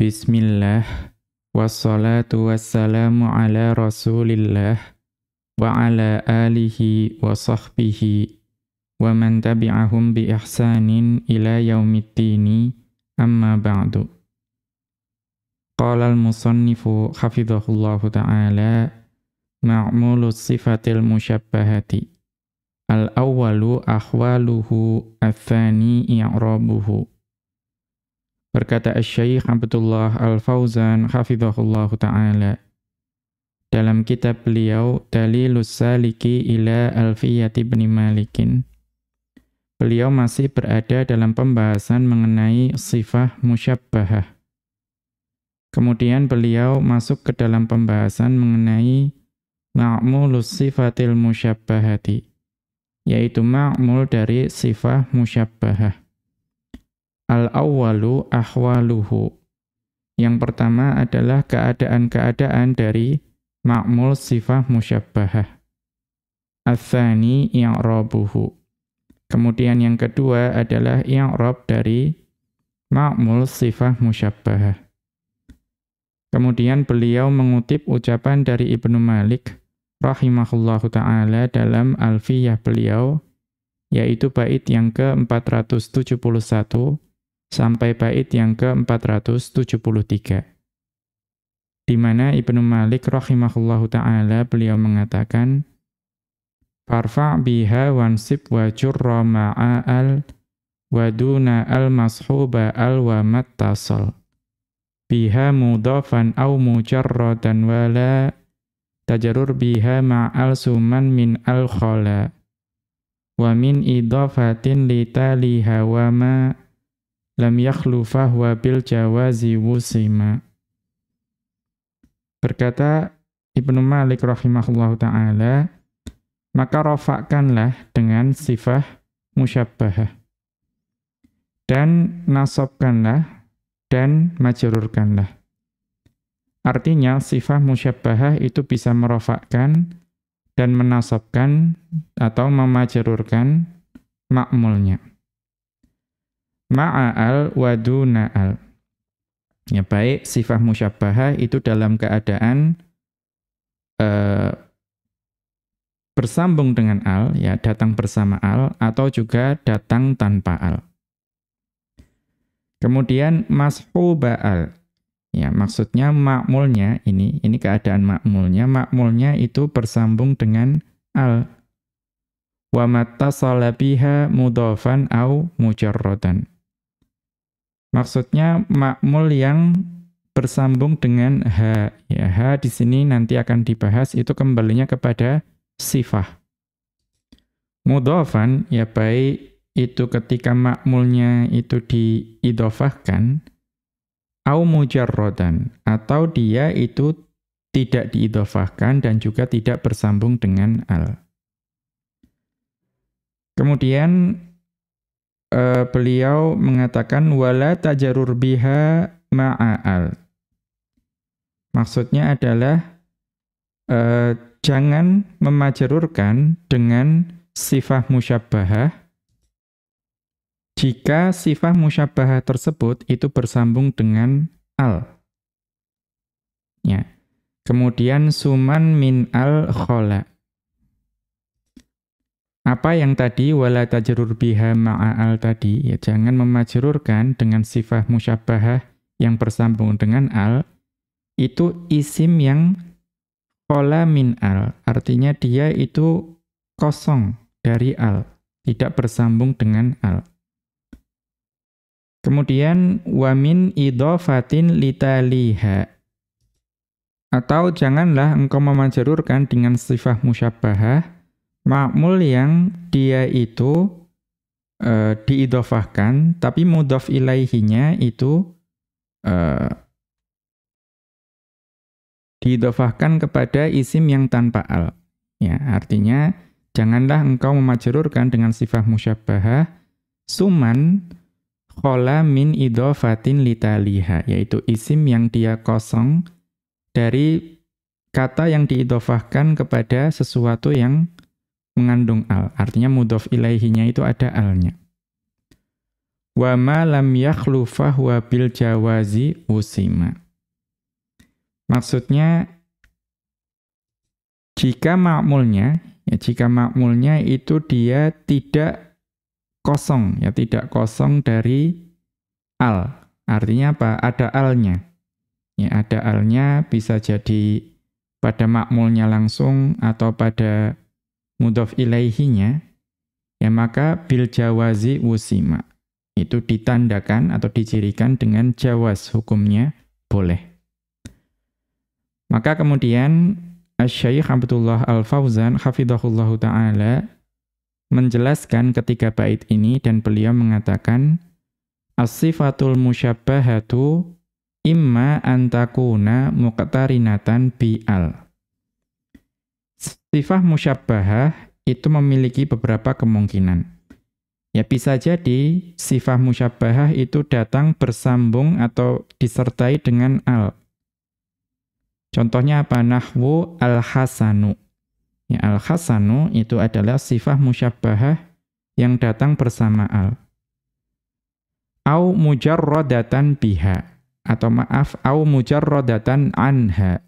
Bismillah Wassalatu wassalamu ala rasulillah Wa ala alihi wa sahbihi Wa man tabi'ahum bi ihsanin ila yaumiddini Amma ba'du Qala al-musannifu hafidhahullahu ta'ala Ma'mulu sifatil musyabbahati Al-awwalu ahwaluhu Al-thani i'rabuhu Berkata Syekh Abdullah Al-Fauzan hafizahullah taala dalam kitab beliau Dalilus Saliki ila Alfiyati bin Malikin beliau masih berada dalam pembahasan mengenai sifat musyabbahah. Kemudian beliau masuk ke dalam pembahasan mengenai ma'mulus sifatil musyabbahati yaitu ma'mul dari sifat musyabbahah. Al-awwalu ahwaluhu. Yang pertama adalah keadaan-keadaan dari ma'mul sifah musyabbahah. Al-thani i'rabuhu. Kemudian yang kedua adalah i'rab dari ma'mul sifah musyabbahah. Kemudian beliau mengutip ucapan dari Ibnu Malik rahimahullahu taala dalam Alfiyah beliau yaitu bait yang ke-471 sampai bait yang ke-473. Di mana Ibnu Malik rahimahullahu taala beliau mengatakan Farfa biha wansib wa jurra ma'al wa duna al mashuba al wa mattasal biha mudhafan aw mujarradan wala tajarur biha ma'al suman min al khala wa min idafatin litaliha wa ma lam yakhlu fahwa bil jawazi wusima. Berkata Ibnu Malik rahimahullahu taala, maka rafa'kanlah dengan sifah musyabbahah. Dan nasabkanlah dan majrurkanlah. Artinya sifah musyabbahah itu bisa merofakkan dan menasabkan atau memajrurkan makmulnya ma'al wa duna'al. Ya baik sifat musyabbahah itu dalam keadaan uh, bersambung dengan al ya datang bersama al atau juga datang tanpa al. Kemudian mashuba al. Ya, maksudnya makmulnya ini ini keadaan makmulnya, makmulnya itu bersambung dengan al. Wa mattasala biha mudhafan au mujarradan. Maksudnya makmul yang bersambung dengan ha. Ya, ha di sini nanti akan dibahas itu kembalinya kepada sifah. Mudhafan ya baik itu ketika makmulnya itu diidofahkan au mujarrodan atau dia itu tidak diidofahkan dan juga tidak bersambung dengan al. Kemudian uh, beliau mengatakan wala tajarur biha ma'al. Maksudnya adalah uh, jangan memajarurkan dengan sifat musyabbahah jika sifat musyabbahah tersebut itu bersambung dengan al. Ya. Kemudian suman min al khola. Apa yang tadi? Wala tajrur biha ma'al tadi. Ya jangan memajrurkan dengan sifat musyabbahah yang bersambung dengan al. Itu isim yang qala min al. Artinya dia itu kosong dari al. Tidak bersambung dengan al. Kemudian wamin idofatin litaliha. Atau janganlah engkau memajrurkan dengan sifat musyabbahah makmul yang dia itu uh, diidofahkan, tapi mudhof ilaihinya itu uh, diidofahkan kepada isim yang tanpa al. Ya, artinya janganlah engkau memajrurkan dengan sifat musyabbahah suman khola min idofatin litaliha, yaitu isim yang dia kosong dari kata yang diidofahkan kepada sesuatu yang mengandung al. Artinya mudhof ilaihinya itu ada alnya. wa ma lam yakhlu fahuwa bil jawazi usima. Maksudnya jika makmulnya ya jika makmulnya itu dia tidak kosong ya tidak kosong dari al. Artinya apa? Ada alnya. Ya ada alnya bisa jadi pada makmulnya langsung atau pada mudhof ilaihinya, ya maka bil jawazi wusima. Itu ditandakan atau dicirikan dengan jawas hukumnya boleh. Maka kemudian Asy-Syaikh Abdullah Al-Fauzan hafizahullahu taala menjelaskan ketiga bait ini dan beliau mengatakan as-sifatul musyabbahatu imma antakuna muqtarinatan bi'al. Sifah musyabbahah itu memiliki beberapa kemungkinan. Ya bisa jadi sifah musyabbahah itu datang bersambung atau disertai dengan al. Contohnya apa? Nahwu al-hasanu. Ya, al-hasanu itu adalah sifah musyabbahah yang datang bersama al. Au mujarrodatan biha atau maaf au mujarradatan anha.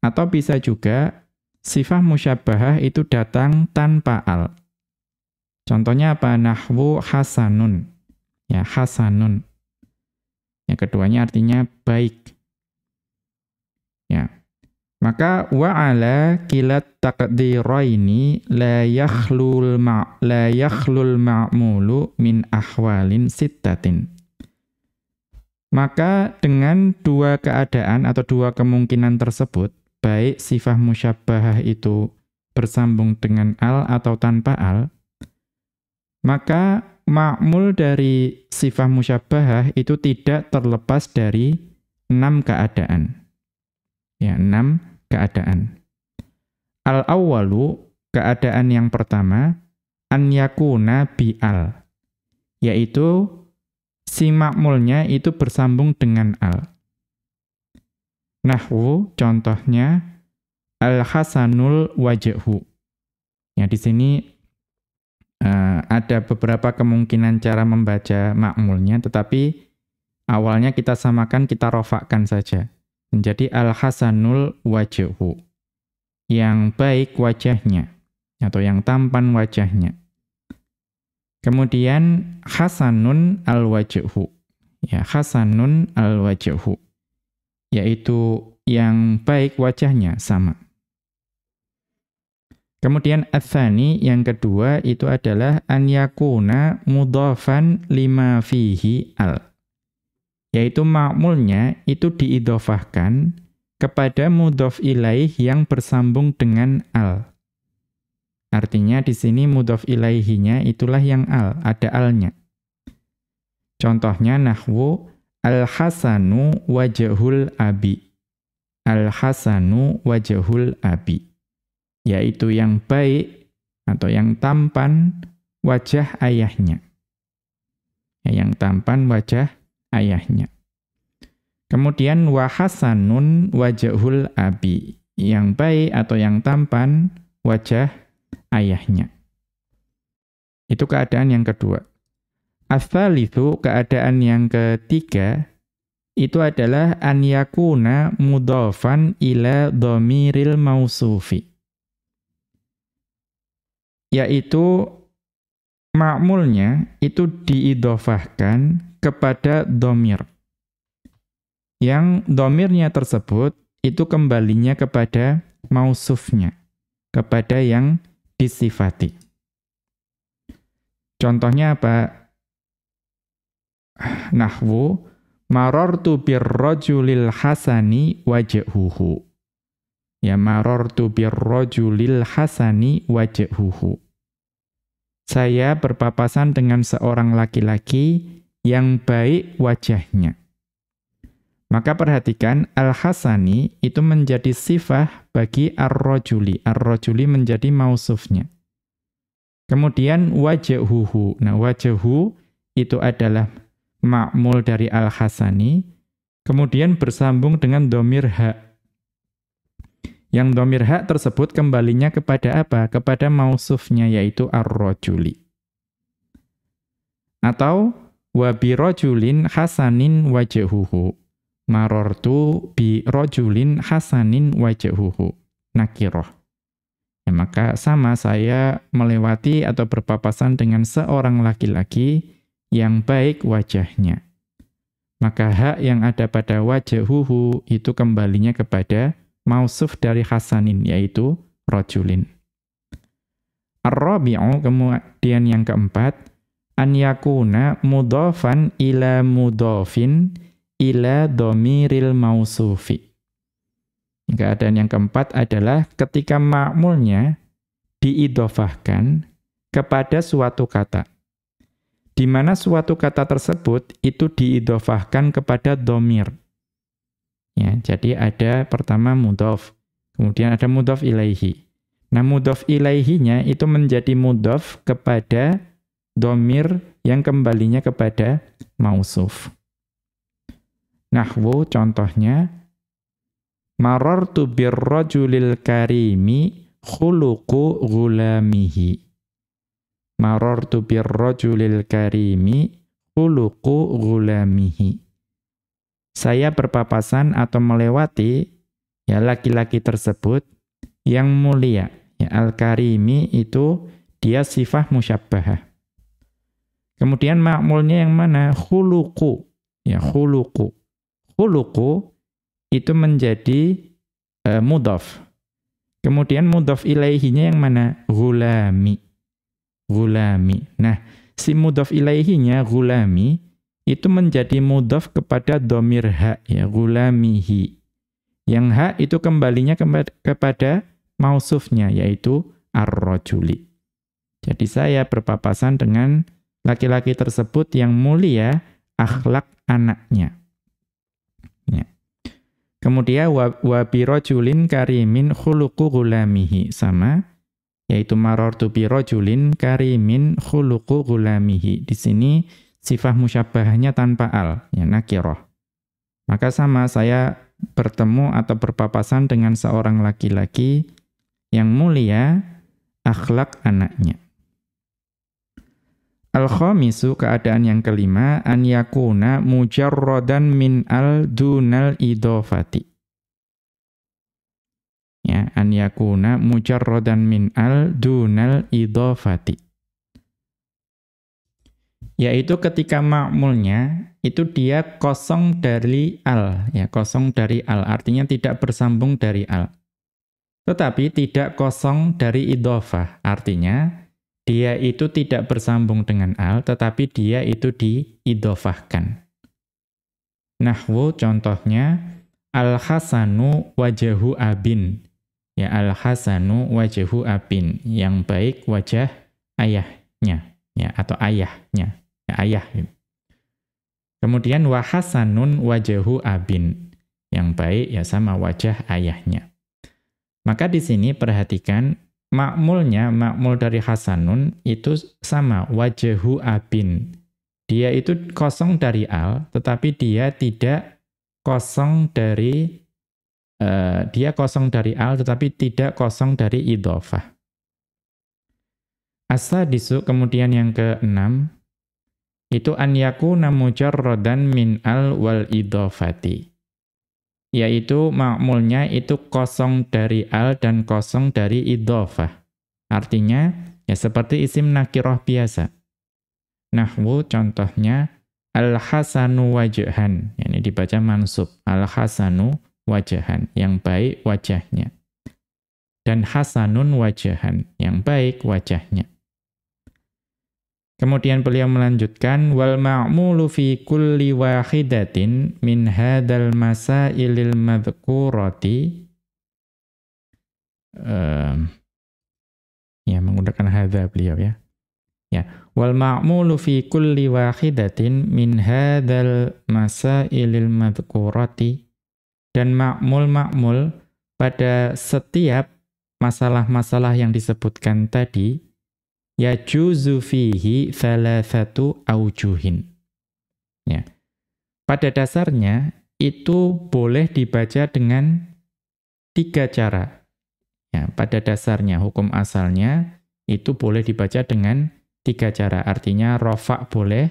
Atau bisa juga sifat musyabbahah itu datang tanpa al. Contohnya apa? Nahwu hasanun. Ya, hasanun. Yang keduanya artinya baik. Ya. Maka wa ala kilat taqdiraini la yakhlul ma la yakhlul ma'mulu min ahwalin sittatin. Maka dengan dua keadaan atau dua kemungkinan tersebut, baik sifat musyabbahah itu bersambung dengan al atau tanpa al, maka makmul dari sifat musyabbahah itu tidak terlepas dari enam keadaan. Ya, enam keadaan. Al-awwalu, keadaan yang pertama, an yakuna bi'al, yaitu si makmulnya itu bersambung dengan al. Nahwu contohnya al-hasanul wajhu. Ya di sini uh, ada beberapa kemungkinan cara membaca makmulnya tetapi awalnya kita samakan kita rofakkan saja. Menjadi al-hasanul wajhu. Yang baik wajahnya atau yang tampan wajahnya. Kemudian hasanun al-wajhu. Ya, hasanun al-wajhu. Yaitu yang baik wajahnya sama. Kemudian athani yang kedua itu adalah an yakuna mudhafan lima fihi al. Yaitu makmulnya itu diidofahkan kepada mudhaf ilaih yang bersambung dengan al. Artinya di sini mudhaf ilaihinya itulah yang al, ada alnya. Contohnya nahwu al-hasanu wajhul abi. Al-hasanu wajhul abi. Yaitu yang baik atau yang tampan wajah ayahnya. Ya, yang tampan wajah ayahnya. Kemudian wahasanun wajhul abi. Yang baik atau yang tampan wajah ayahnya. Itu keadaan yang kedua. Itu keadaan yang ketiga, itu adalah an yakuna mudhafan ila dhamiril mausufi. Yaitu makmulnya itu diidofahkan kepada domir. Yang domirnya tersebut itu kembalinya kepada mausufnya, kepada yang disifati. Contohnya apa? Nahwu marartu birrajulil hasani wajhuhu. Ya marartu birrajulil hasani wajhuhu. Saya berpapasan dengan seorang laki-laki yang baik wajahnya. Maka perhatikan al-hasani itu menjadi sifah bagi ar-rajuli. Ar-rajuli menjadi mausufnya. Kemudian wajhuhu. Nah, wajhu itu adalah makmul dari al-hasani. Kemudian bersambung dengan domir ha. Yang domir ha tersebut kembalinya kepada apa? Kepada mausufnya yaitu ar-rajuli. Atau wa bi rajulin hasanin wajhuhu. Marortu bi rajulin hasanin wajhuhu. Nakiroh. Ya, maka sama saya melewati atau berpapasan dengan seorang laki-laki yang baik wajahnya. Maka hak yang ada pada wajhuhu itu kembalinya kepada mausuf dari hasanin, yaitu rajulin. Ar-rabi'u, kemudian yang keempat, an yakuna mudhafan ila mudhafin ila domiril mausufi. Keadaan yang keempat adalah ketika ma'mulnya diidofahkan kepada suatu kata. Di mana suatu kata tersebut itu diidofahkan kepada domir. Ya, jadi ada pertama mudhof, kemudian ada mudhof ilaihi. Nah, mudhof ilaihinya itu menjadi mudhof kepada domir yang kembalinya kepada mausuf. Nahwu contohnya marartu birrajulil karimi khuluqu gulamihi. Marartu birrajulil karimi khuluqu gulamihi. Saya berpapasan atau melewati ya laki-laki tersebut yang mulia. Ya, al-karimi itu dia sifat musyabbahah. Kemudian makmulnya yang mana? Khuluqu. Ya, khuluqu. Khuluqu itu menjadi uh, mudhaf. Kemudian mudhaf ilaihinya yang mana? Gulami. Gulami. Nah, si mudhaf ilaihinya gulami itu menjadi mudhaf kepada domir ha ya gulamihi. Yang ha itu kembalinya kepada mausufnya yaitu ar-rajuli. Jadi saya berpapasan dengan laki-laki tersebut yang mulia akhlak anaknya. Ya. Kemudian wa birojulin karimin khuluqu gulamihi sama yaitu marartu birojulin karimin khuluqu gulamihi. Di sini sifat musyabahnya tanpa al, ya nakiroh. Maka sama saya bertemu atau berpapasan dengan seorang laki-laki yang mulia akhlak anaknya. Al-khamisu keadaan yang kelima an yakuna mujarradan min al dunal idofati. Ya, an yakuna mujarradan min al dunal idofati. Yaitu ketika makmulnya itu dia kosong dari al, ya kosong dari al, artinya tidak bersambung dari al. Tetapi tidak kosong dari idofah, artinya dia itu tidak bersambung dengan al, tetapi dia itu diidofahkan. Nahwu contohnya, Al-Hasanu wajahu abin. Ya, Al-Hasanu wajahu abin. Yang baik wajah ayahnya. Ya, atau ayahnya. Ya, ayah. Kemudian wahasanun wajahu abin. Yang baik ya sama wajah ayahnya. Maka di sini perhatikan makmulnya, makmul dari Hasanun itu sama, wajahu abin. Dia itu kosong dari al, tetapi dia tidak kosong dari, uh, dia kosong dari al, tetapi tidak kosong dari idofah. Asa disu, kemudian yang keenam, itu an yakuna mujarrodan min al wal idofati yaitu makmulnya itu kosong dari al dan kosong dari idhofah. Artinya, ya seperti isim nakiroh biasa. Nahwu contohnya, al-hasanu wajhan. Ini dibaca mansub. Al-hasanu wajhan. Yang baik wajahnya. Dan hasanun wajhan. Yang baik wajahnya. Kemudian beliau melanjutkan wal ma'mulu fi kulli wahidatin min hadzal masailil madhkurati uh, ya menggunakan hadza beliau ya. Ya, wal ma'mulu fi kulli wahidatin min hadzal masailil madhkurati dan ma'mul-ma'mul pada setiap masalah-masalah yang disebutkan tadi yajuzu fihi thalathatu aujuhin. Ya. Pada dasarnya itu boleh dibaca dengan tiga cara. Ya, pada dasarnya hukum asalnya itu boleh dibaca dengan tiga cara. Artinya rofa boleh,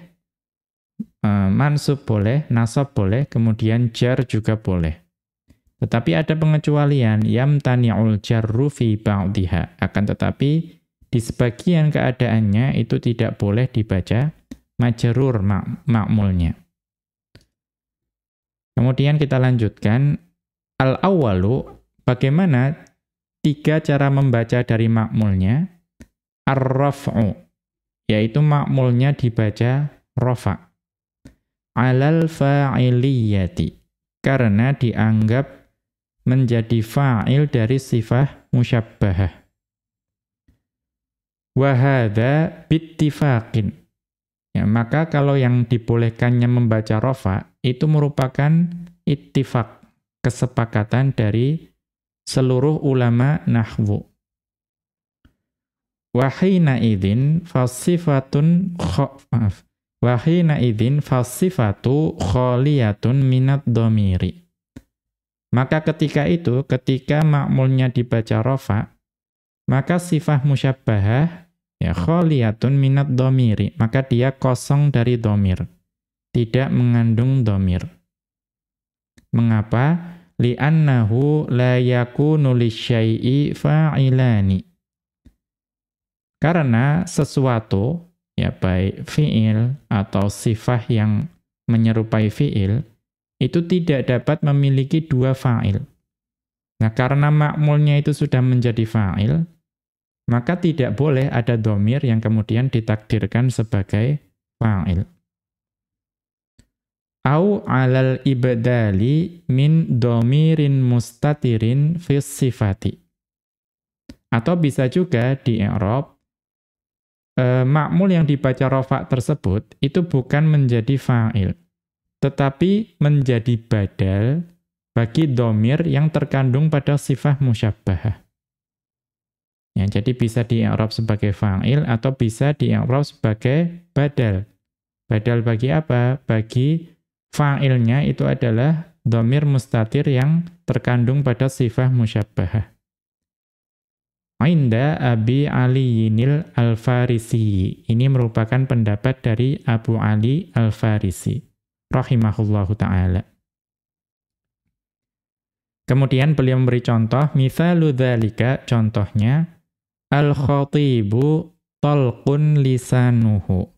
uh, mansub boleh, nasab boleh, kemudian jar juga boleh. Tetapi ada pengecualian, yamtani'ul jarru fi ba'diha. Akan tetapi, di sebagian keadaannya itu tidak boleh dibaca majrur mak makmulnya. Kemudian kita lanjutkan, al-awalu, bagaimana tiga cara membaca dari makmulnya? Ar-raf'u, yaitu makmulnya dibaca rofa. Alal fa'iliyati, karena dianggap menjadi fa'il dari sifah musyabbahah. Wahada bittifaqin. Ya, maka kalau yang dibolehkannya membaca rofa, itu merupakan ittifaq, kesepakatan dari seluruh ulama nahwu. Wahina idin fasifatun maaf. Wahina idin fasifatu kholiyatun minat domiri. Maka ketika itu, ketika makmulnya dibaca rofa, maka sifah musyabbahah, ya kholiyatun minat domiri, maka dia kosong dari domir, tidak mengandung domir. Mengapa? Li'annahu la yakunu lisyai'i fa'ilani. Karena sesuatu, ya baik fi'il atau sifah yang menyerupai fi'il, itu tidak dapat memiliki dua fa'il. Nah, karena makmulnya itu sudah menjadi fa'il, maka tidak boleh ada domir yang kemudian ditakdirkan sebagai fa'il. Au alal ibadali min domirin mustatirin fis sifati. Atau bisa juga di Eropa, eh, makmul yang dibaca rofa tersebut itu bukan menjadi fa'il tetapi menjadi badal bagi domir yang terkandung pada sifat musyabbahah. Ya, jadi bisa di sebagai fa'il atau bisa di sebagai badal. Badal bagi apa? Bagi fa'ilnya itu adalah domir mustatir yang terkandung pada sifat musyabbahah. Ainda Abi Ali Yinil Al-Farisi. Ini merupakan pendapat dari Abu Ali Al-Farisi rahimahullahu taala. Kemudian beliau memberi contoh, mithalu dzalika contohnya al-khatibu talqun lisanuhu.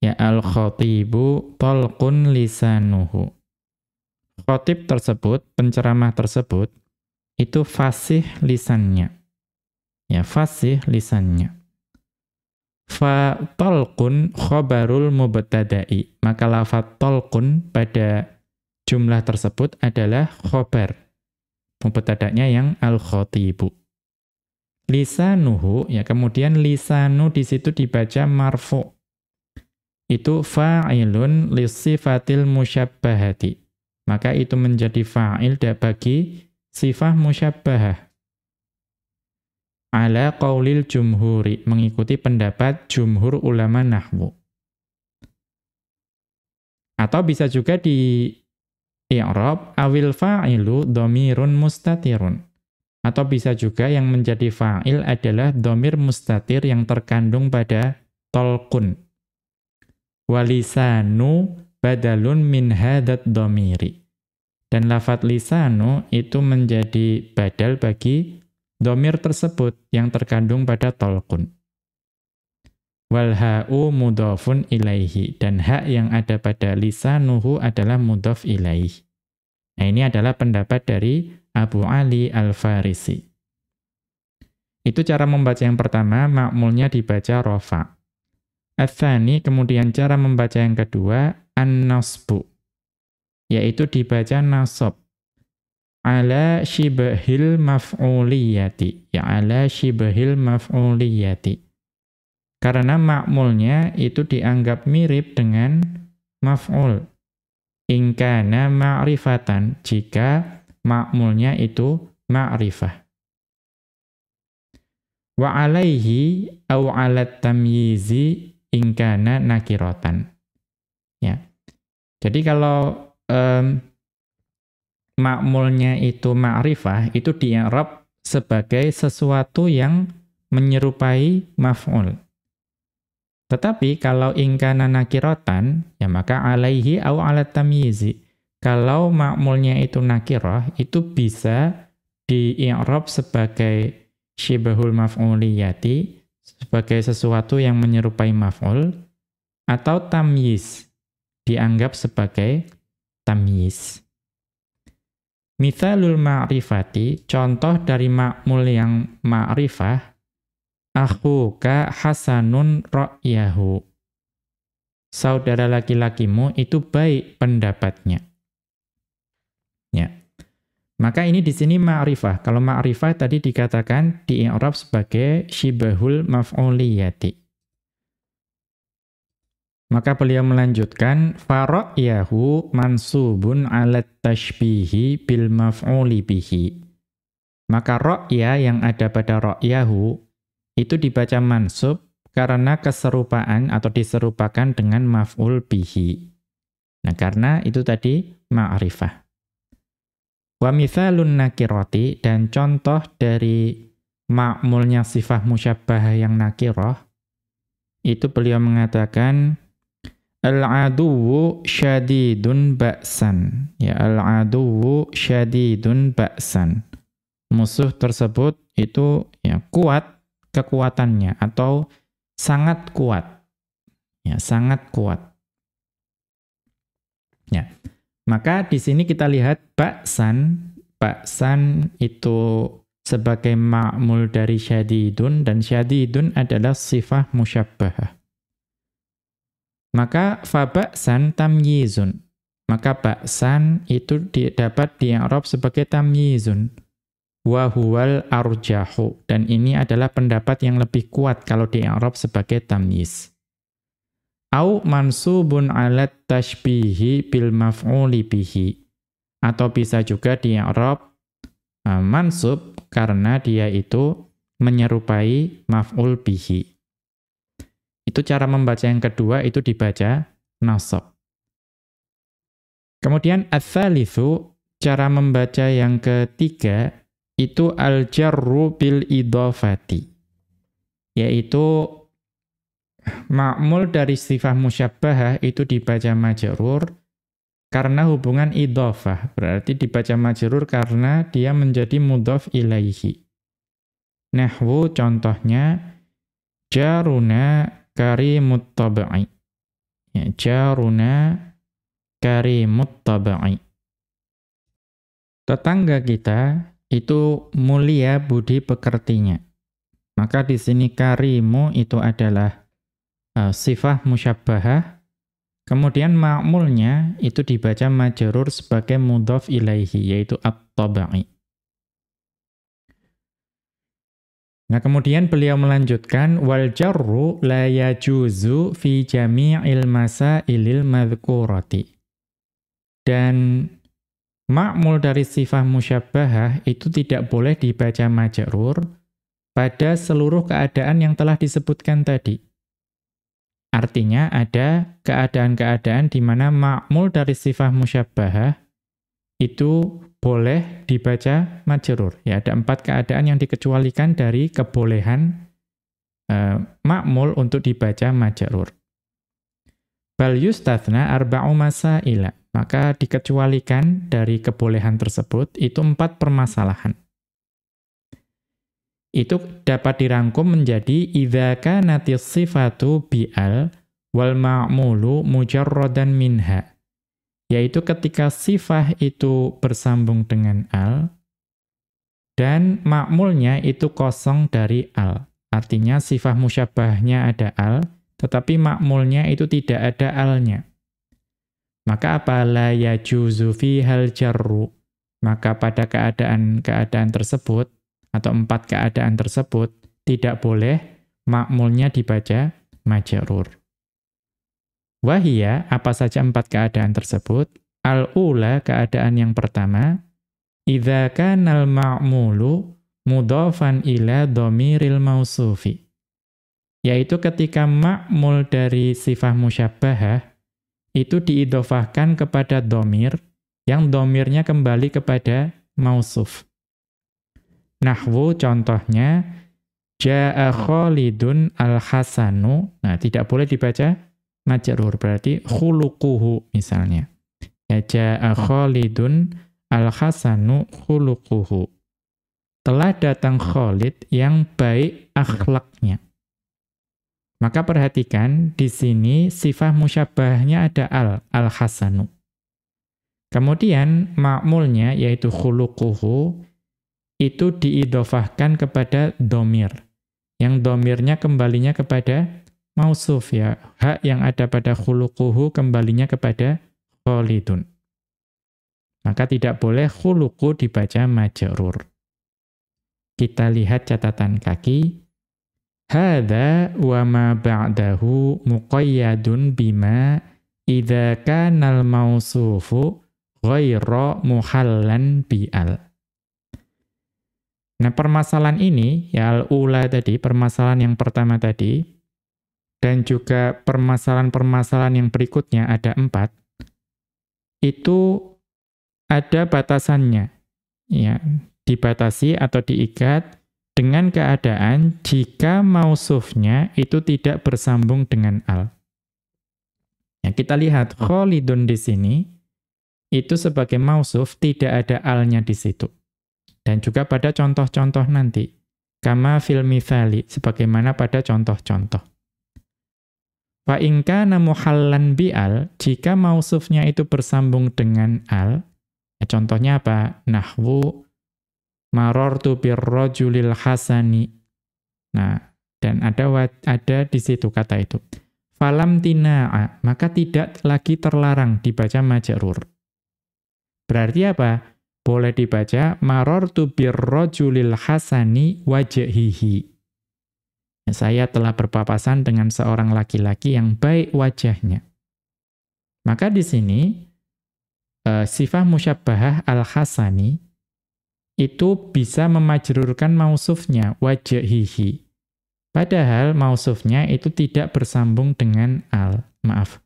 Ya al-khatibu talqun lisanuhu. Khatib tersebut, penceramah tersebut itu fasih lisannya. Ya fasih lisannya. Fa tolkun khobarul mubtada'i. Maka lafat tolkun pada jumlah tersebut adalah khobar. Mubtada'nya yang al-khotibu. Lisanuhu, ya kemudian lisanu di situ dibaca marfu. Itu fa'ilun lisifatil musyabbahati. Maka itu menjadi fa'il bagi sifat musyabbahah ala qaulil jumhuri, mengikuti pendapat jumhur ulama nahwu. Atau bisa juga di i'rab awil fa'ilu domirun mustatirun. Atau bisa juga yang menjadi fa'il adalah domir mustatir yang terkandung pada tolkun. Walisanu badalun min hadat domiri. Dan lafat lisanu itu menjadi badal bagi domir tersebut yang terkandung pada tolkun. Walha'u mudofun ilaihi. Dan hak yang ada pada lisanuhu adalah mudof ilaihi. Nah ini adalah pendapat dari Abu Ali Al-Farisi. Itu cara membaca yang pertama, makmulnya dibaca rofa. Athani, kemudian cara membaca yang kedua, an-nasbu. Yaitu dibaca nasob ala shibahil maf'uliyati. Ya ala shibahil maf'uliyati. Karena makmulnya itu dianggap mirip dengan maf'ul. Ingkana ma'rifatan jika makmulnya itu ma'rifah. Wa alaihi au alat tamyizi ingkana nakiratan. Ya. Jadi kalau um, makmulnya itu ma'rifah, itu di sebagai sesuatu yang menyerupai maf'ul. Tetapi kalau ingkana nakirotan, ya maka alaihi au alat tamyizi. Kalau makmulnya itu nakirah, itu bisa di-i'rab sebagai syibahul maf'uliyati, sebagai sesuatu yang menyerupai maf'ul, atau tamyiz, dianggap sebagai tamyiz. Mithalul ma'rifati, contoh dari makmul yang ma'rifah, akhuka hasanun ra'yahu. Saudara laki-lakimu itu baik pendapatnya. Ya. Maka ini di sini ma'rifah. Kalau ma'rifah tadi dikatakan di i'rab sebagai syibahul maf'uliyati. Maka beliau melanjutkan fara'yahu mansubun 'alat tashbihi bil maf'uli bihi. Maka ra'ya yang ada pada ra'yahu itu dibaca mansub karena keserupaan atau diserupakan dengan maf'ul bihi. Nah, karena itu tadi ma'rifah. Wa mithalun nakirati dan contoh dari ma'mulnya sifah musyabbah yang nakirah itu beliau mengatakan al-aduwu syadidun ba'san. Ya, al-aduwu syadidun ba'san. Musuh tersebut itu ya kuat kekuatannya atau sangat kuat. Ya, sangat kuat. Ya. Maka di sini kita lihat baksan, baksan itu sebagai ma'mul dari syadidun dan syadidun adalah sifah musyabbahah. Maka fabaksan tamyizun. Maka baksan itu dapat di'arab sebagai tamyizun wa huwal arjahu dan ini adalah pendapat yang lebih kuat kalau di Arab sebagai tamyiz. Au mansubun alat tashbihi bil maf'uli bihi atau bisa juga di Arab uh, mansub karena dia itu menyerupai maf'ul bihi. Itu cara membaca yang kedua itu dibaca nasab. Kemudian ats-tsalitsu cara membaca yang ketiga itu al-jarru bil idhafati. Yaitu makmul dari sifat musyabbahah itu dibaca majrur karena hubungan idhafah. Berarti dibaca majrur karena dia menjadi mudhaf ilaihi. Nahwu contohnya jaruna karimut tabai. Ya, jaruna karimut tabai. Tetangga kita itu mulia budi pekertinya. Maka di sini karimu itu adalah uh, sifah musyabbahah. Kemudian ma'mulnya itu dibaca majrur sebagai mudhaf ilaihi yaitu at-tabai. Nah, kemudian beliau melanjutkan wal jarru la yajuzu fi jami'il masailil madhkurati. Dan Makmul dari sifat musyabbahah itu tidak boleh dibaca majrur pada seluruh keadaan yang telah disebutkan tadi. Artinya ada keadaan-keadaan di mana makmul dari sifat musyabbahah itu boleh dibaca majrur. Ya, ada empat keadaan yang dikecualikan dari kebolehan uh, makmul untuk dibaca majrur. Bal yustathna arba'u masaila. Maka dikecualikan dari kebolehan tersebut itu empat permasalahan. Itu dapat dirangkum menjadi idza kanatis sifatu bi'al wal ma'mulu mujarradan minha. Yaitu ketika sifah itu bersambung dengan al dan makmulnya itu kosong dari al. Artinya sifah musyabbahnya ada al, tetapi makmulnya itu tidak ada alnya. Maka apa la yajuzu hal jarru? Maka pada keadaan-keadaan tersebut atau empat keadaan tersebut tidak boleh makmulnya dibaca majrur. Wahia, apa saja empat keadaan tersebut? Al-ula, keadaan yang pertama, idza kanal ma'mulu mudhafan ila dhamiril mausufi. Yaitu ketika makmul dari sifah musyabbahah itu diidofahkan kepada domir, yang domirnya kembali kepada mausuf. Nahwu contohnya, Ja'a Khalidun al-Hasanu. Nah, tidak boleh dibaca majrur. Berarti khuluquhu misalnya. Ya ja'a Khalidun al-Hasanu khuluquhu. Telah datang Khalid yang baik akhlaknya. Maka perhatikan di sini sifat musyabbahnya ada al, al-Hasanu. Kemudian makmulnya yaitu khuluquhu itu diidofahkan kepada domir yang domirnya kembalinya kepada mausuf ya. Hak yang ada pada khuluquhu kembalinya kepada kholidun. Maka tidak boleh khuluqu dibaca majrur. Kita lihat catatan kaki. Hada wa ma ba'dahu muqayyadun bima idza kana al-mausufu ghairu muhallan bi'al. Nah, permasalahan ini, ya al-ula tadi, permasalahan yang pertama tadi, dan juga permasalahan-permasalahan yang berikutnya ada empat, itu ada batasannya. Ya, dibatasi atau diikat dengan keadaan jika mausufnya itu tidak bersambung dengan al. Ya, kita lihat Khalidun di sini, itu sebagai mausuf tidak ada alnya di situ. Dan juga pada contoh-contoh nanti. Kama fil mithali, sebagaimana pada contoh-contoh. Fa ingkana muhallan bi'al, jika mausufnya itu bersambung dengan al, ya contohnya apa? Nahwu marortu birrojulil hasani. Nah, dan ada ada di situ kata itu. Falam tina'a, maka tidak lagi terlarang dibaca majrur. Berarti apa? boleh dibaca marortu birrojulil hasani wajhihi. Saya telah berpapasan dengan seorang laki-laki yang baik wajahnya. Maka di sini uh, sifat musyabbahah al-hasani itu bisa memajrurkan mausufnya wajhihi. Padahal mausufnya itu tidak bersambung dengan al. Maaf.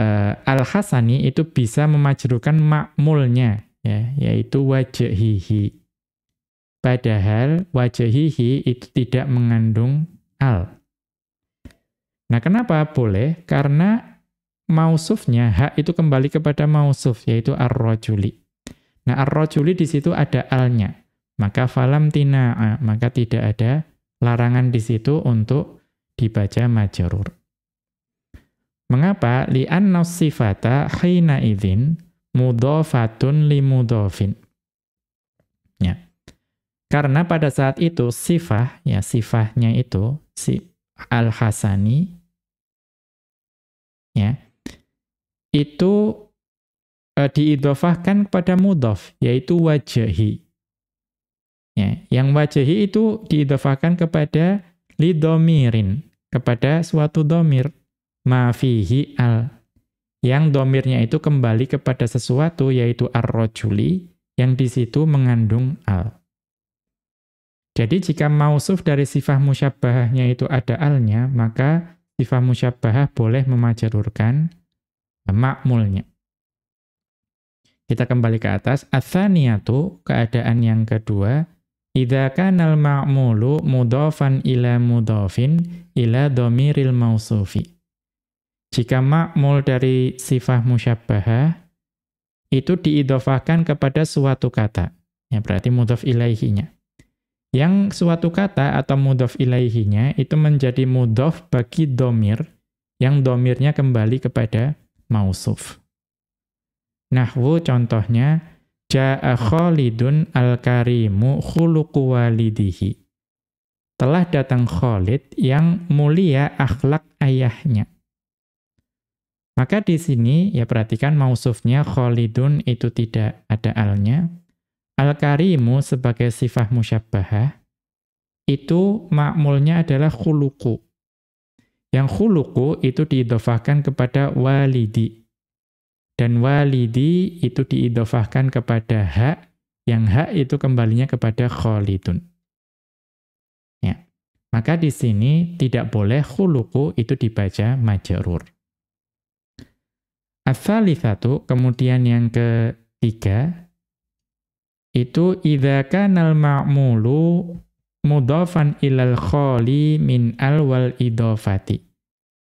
Uh, al-hasani itu bisa memajrurkan makmulnya ya, yaitu wajhihi. Padahal wajhihi itu tidak mengandung al. Nah, kenapa boleh? Karena mausufnya hak itu kembali kepada mausuf yaitu ar-rajuli. Nah, ar-rajuli di situ ada alnya. Maka falam tina'a, maka tidak ada larangan di situ untuk dibaca majrur. Mengapa? Li'anna sifata hina idzin mudhofatun limudhofin. Ya. Karena pada saat itu sifah, ya sifahnya itu si al-hasani ya. Itu e, diidhofahkan kepada mudhof yaitu wajhi. Ya, yang wajhi itu diidhofahkan kepada lidomirin, kepada suatu domir ma fihi al yang domirnya itu kembali kepada sesuatu yaitu ar-rojuli yang di situ mengandung al. Jadi jika mausuf dari sifat musyabbahahnya itu ada alnya, maka sifat musyabbahah boleh memajarurkan makmulnya. Kita kembali ke atas. Athaniyatu, keadaan yang kedua, idza kanal ma'mulu mudhafan ila mudhafin ila domiril mausufi. Jika makmul dari sifat musyabbahah itu diidofahkan kepada suatu kata. Ya berarti mudhaf ilaihinya. Yang suatu kata atau mudhaf ilaihinya itu menjadi mudhaf bagi domir yang domirnya kembali kepada mausuf. Nahwu contohnya Ja'a Khalidun al-karimu khuluqu walidihi. Telah datang Khalid yang mulia akhlak ayahnya. Maka di sini ya perhatikan mausufnya Khalidun itu tidak ada alnya. Al-Karimu sebagai sifat musyabbahah itu makmulnya adalah khuluku. Yang khuluku itu diidofahkan kepada walidi. Dan walidi itu diidofahkan kepada hak, yang hak itu kembalinya kepada Khalidun. Ya. Maka di sini tidak boleh khuluku itu dibaca majarur. Ats-tsalitsatu, kemudian yang ketiga itu idza kanal ma'mulu mudhafan ilal kholi min al wal idofati.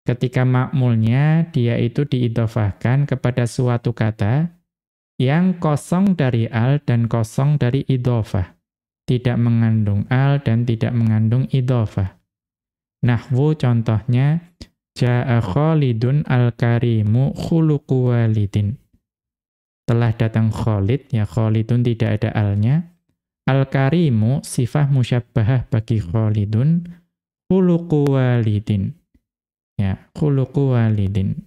Ketika makmulnya, dia itu diidofahkan kepada suatu kata yang kosong dari al dan kosong dari idofah. Tidak mengandung al dan tidak mengandung idofah. Nahwu contohnya, Ja'a Khalidun al-karimu khuluqu walidin. Telah datang Khalid, ya Khalidun tidak ada alnya. Al-karimu sifah musyabbahah bagi Khalidun khuluqu walidin. Ya, khuluqu walidin.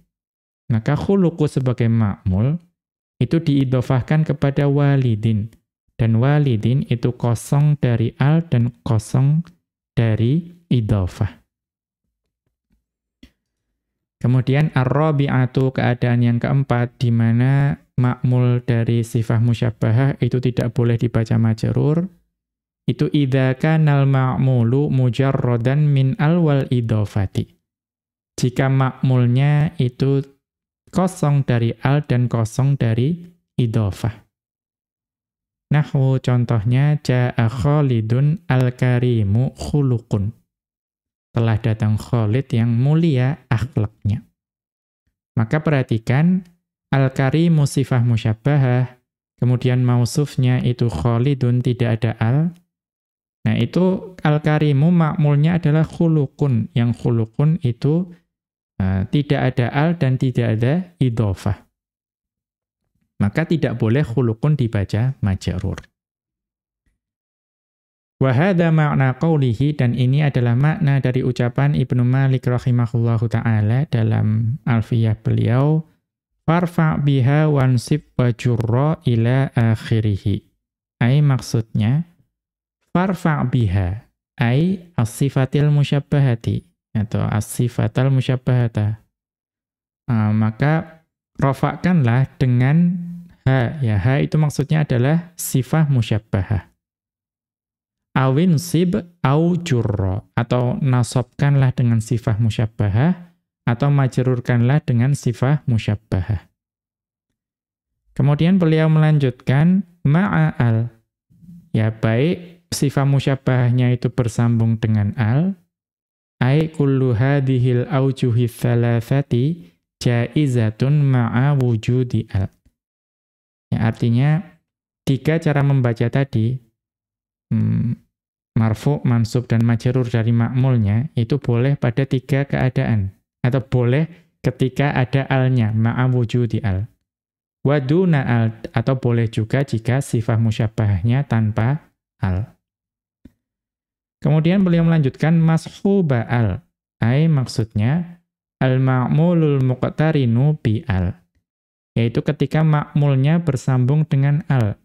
Maka khuluqu sebagai makmul itu diidofahkan kepada walidin. Dan walidin itu kosong dari al dan kosong dari idofah. Kemudian ar-rabi'atu keadaan yang keempat di mana makmul dari sifah musyabbahah itu tidak boleh dibaca majrur. Itu idza kanal ma'mulu mujarradan min al-wal idofati jika makmulnya itu kosong dari al dan kosong dari idofah. Nahwu contohnya ja'a Khalidun al-karimu khuluqun. Telah datang Khalid yang mulia akhlaknya. Maka perhatikan al-karimu sifah musyabbahah, kemudian mausufnya itu Khalidun tidak ada al. Nah itu al-karimu makmulnya adalah khuluqun. Yang khuluqun itu Nah, tidak ada al dan tidak ada idofah. Maka tidak boleh khulukun dibaca majrur. Wahada makna qawlihi dan ini adalah makna dari ucapan Ibnu Malik rahimahullahu ta'ala dalam alfiyah beliau farfa biha wansib wajurra ila akhirihi. Ai maksudnya farfa biha ai as-sifatil musyabbahati atau as-sifatal musyabbahata. Uh, maka rofakkanlah dengan ha. Ya, ha itu maksudnya adalah sifah musyabbahah. Awin sib au jurro. Atau nasobkanlah dengan sifah musyabbahah. Atau majrurkanlah dengan sifah musyabbahah. Kemudian beliau melanjutkan ma'al. Ya, baik sifah musyabbahahnya itu bersambung dengan al, Ai kullu hadhil aujuhi thalathati jaizatun ma'a wujudi al. Ya, artinya tiga cara membaca tadi hmm, marfu, mansub dan majrur dari makmulnya itu boleh pada tiga keadaan atau boleh ketika ada alnya ma'a wujudi al. Waduna al atau boleh juga jika sifat musyabbahnya tanpa al. Kemudian beliau melanjutkan mashu ba'al. Ai maksudnya al-ma'mulul muqtarinu bi'al. Yaitu ketika makmulnya bersambung dengan al.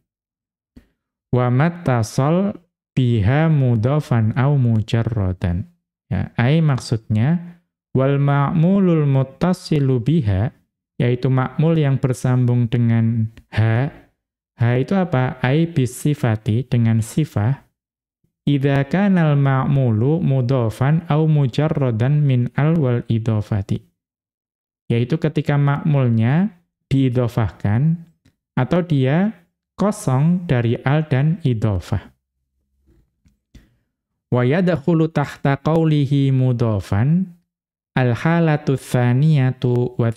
Wa mattasal biha mudhafan au mujarradan. Ya, ai maksudnya wal ma'mulul muttasilu biha yaitu makmul yang bersambung dengan ha. Ha itu apa? Ai bisifati dengan sifah idza kanal ma'mulu mudhafan au mujarradan min al wal idhafati yaitu ketika makmulnya diidhafahkan atau dia kosong dari al dan idhafah wa yadkhulu tahta qawlihi mudhafan al halatu tsaniyatu wa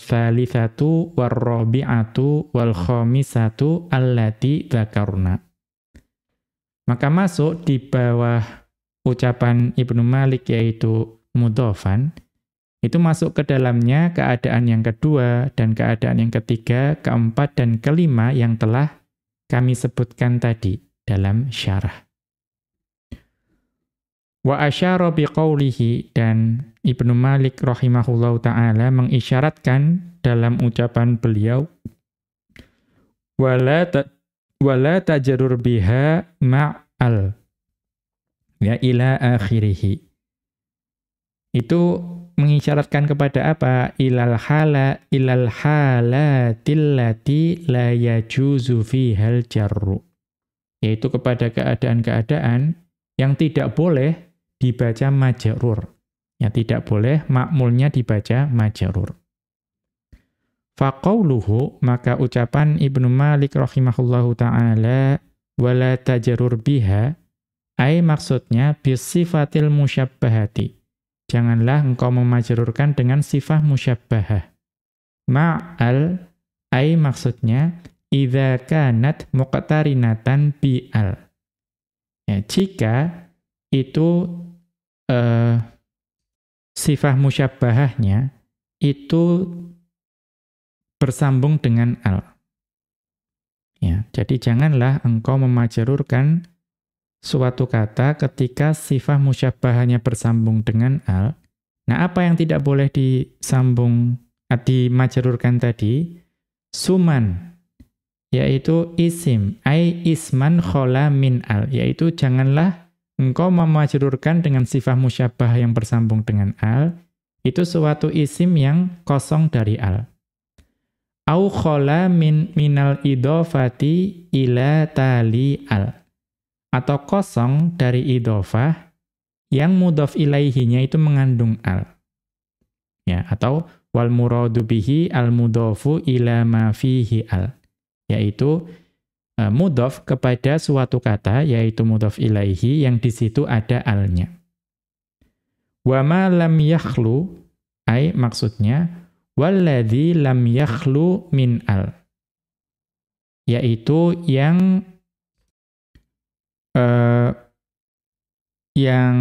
rabi'atu wal khamisatu allati dzakarna maka masuk di bawah ucapan Ibnu Malik yaitu mudhofan, itu masuk ke dalamnya keadaan yang kedua dan keadaan yang ketiga, keempat dan kelima yang telah kami sebutkan tadi dalam syarah. Wa asyara biqaulihi dan Ibnu Malik rahimahullahu taala mengisyaratkan dalam ucapan beliau wala wala tajarur biha ma'al ya ila akhirih itu mengisyaratkan kepada apa? Ilal hala ilal halatillati la yajuzu fihal jarru. Yaitu kepada keadaan-keadaan yang tidak boleh dibaca majrur ya tidak boleh makmulnya dibaca majrur Faqauluhu maka ucapan Ibnu Malik rahimahullahu taala wala tajrur biha Ai maksudnya bisifatil musyabbahati. Janganlah engkau memajrurkan dengan sifat musyabbahah. Ma'al ai maksudnya idza kanat muqtarinatan bi'al. Ya, jika itu uh, sifat musyabbahahnya itu bersambung dengan al. Ya, jadi janganlah engkau memajrurkan suatu kata ketika sifat musyabbahnya bersambung dengan al. Nah, apa yang tidak boleh disambung eh, dimajrurkan tadi? Suman yaitu isim ai isman khola min al yaitu janganlah engkau memajrurkan dengan sifat musyabbah yang bersambung dengan al itu suatu isim yang kosong dari al au khola min minal idofati ila tali al atau kosong dari idofah yang mudhof ilaihinya itu mengandung al. Ya, atau wal muradu bihi al mudhofu ila ma fihi al. Yaitu mudhof kepada suatu kata yaitu mudhof ilaihi yang di situ ada alnya. Wa ma lam yakhlu ai maksudnya walladzi lam yakhlu min al. Yaitu yang uh, yang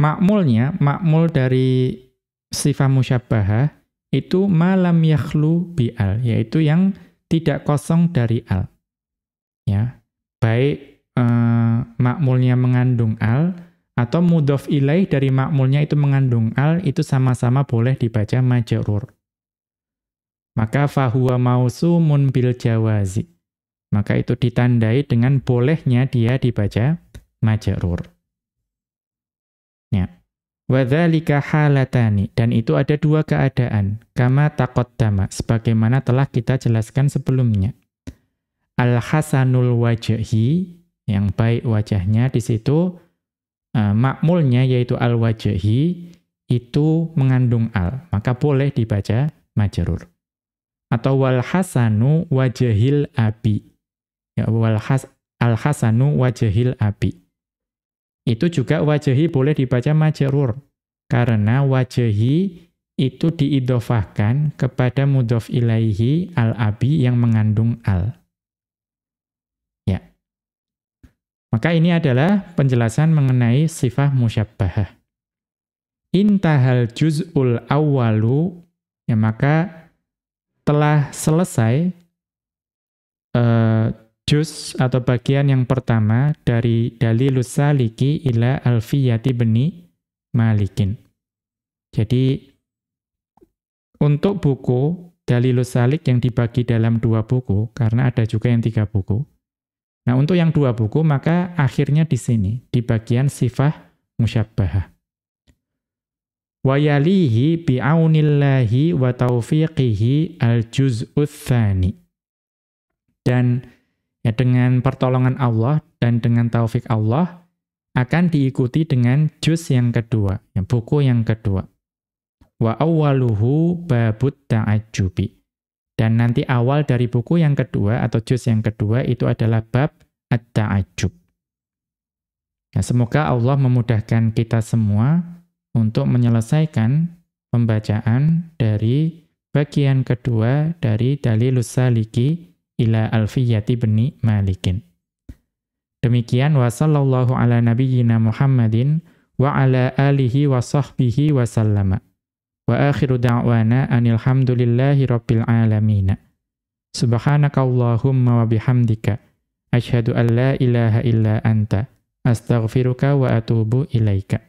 makmulnya, makmul dari sifat musyabbahah itu malam yakhlu bi'al, yaitu yang tidak kosong dari al. Ya, baik uh, makmulnya mengandung al atau mudhof ilaih dari makmulnya itu mengandung al itu sama-sama boleh dibaca majrur. Maka fahuwa mausumun bil jawazi maka itu ditandai dengan bolehnya dia dibaca majrur. Ya. Wadzalika halatani dan itu ada dua keadaan kama taqaddama sebagaimana telah kita jelaskan sebelumnya. Al hasanul wajhi yang baik wajahnya di situ uh, makmulnya yaitu al wajhi itu mengandung al maka boleh dibaca majrur. Atau wal hasanu wajhil abi Ya wal has, al hasanu wajhil abi. Itu juga wajhi boleh dibaca majrur karena wajhi itu diidofahkan kepada mudhof ilaihi al-abi yang mengandung al. Ya. Maka ini adalah penjelasan mengenai sifat musyabbahah. Intahal juz'ul awwalu, ya maka telah selesai uh, juz atau bagian yang pertama dari dalilus saliki ila alfiyati beni malikin. Jadi untuk buku dalilus salik yang dibagi dalam dua buku, karena ada juga yang tiga buku. Nah untuk yang dua buku maka akhirnya di sini, di bagian sifah musyabbahah. Wayalihi bi'aunillahi wa taufiqihi al-juz'uth Dan Ya, dengan pertolongan Allah dan dengan taufik Allah akan diikuti dengan juz yang kedua, ya, buku yang kedua. Wa awwaluhu babut ta'ajjubi. Dan nanti awal dari buku yang kedua atau juz yang kedua itu adalah bab at-ta'ajjub. Ya, semoga Allah memudahkan kita semua untuk menyelesaikan pembacaan dari bagian kedua dari Dalilus Saliki ila alfiyati bni malikin. Demikian wa sallallahu ala nabiyyina Muhammadin wa ala alihi wa sahbihi wa sallama. Wa akhiru da'wana anil hamdulillahi rabbil alamin. Subhanakallahumma wa bihamdika asyhadu an la ilaha illa anta astaghfiruka wa atubu ilaika.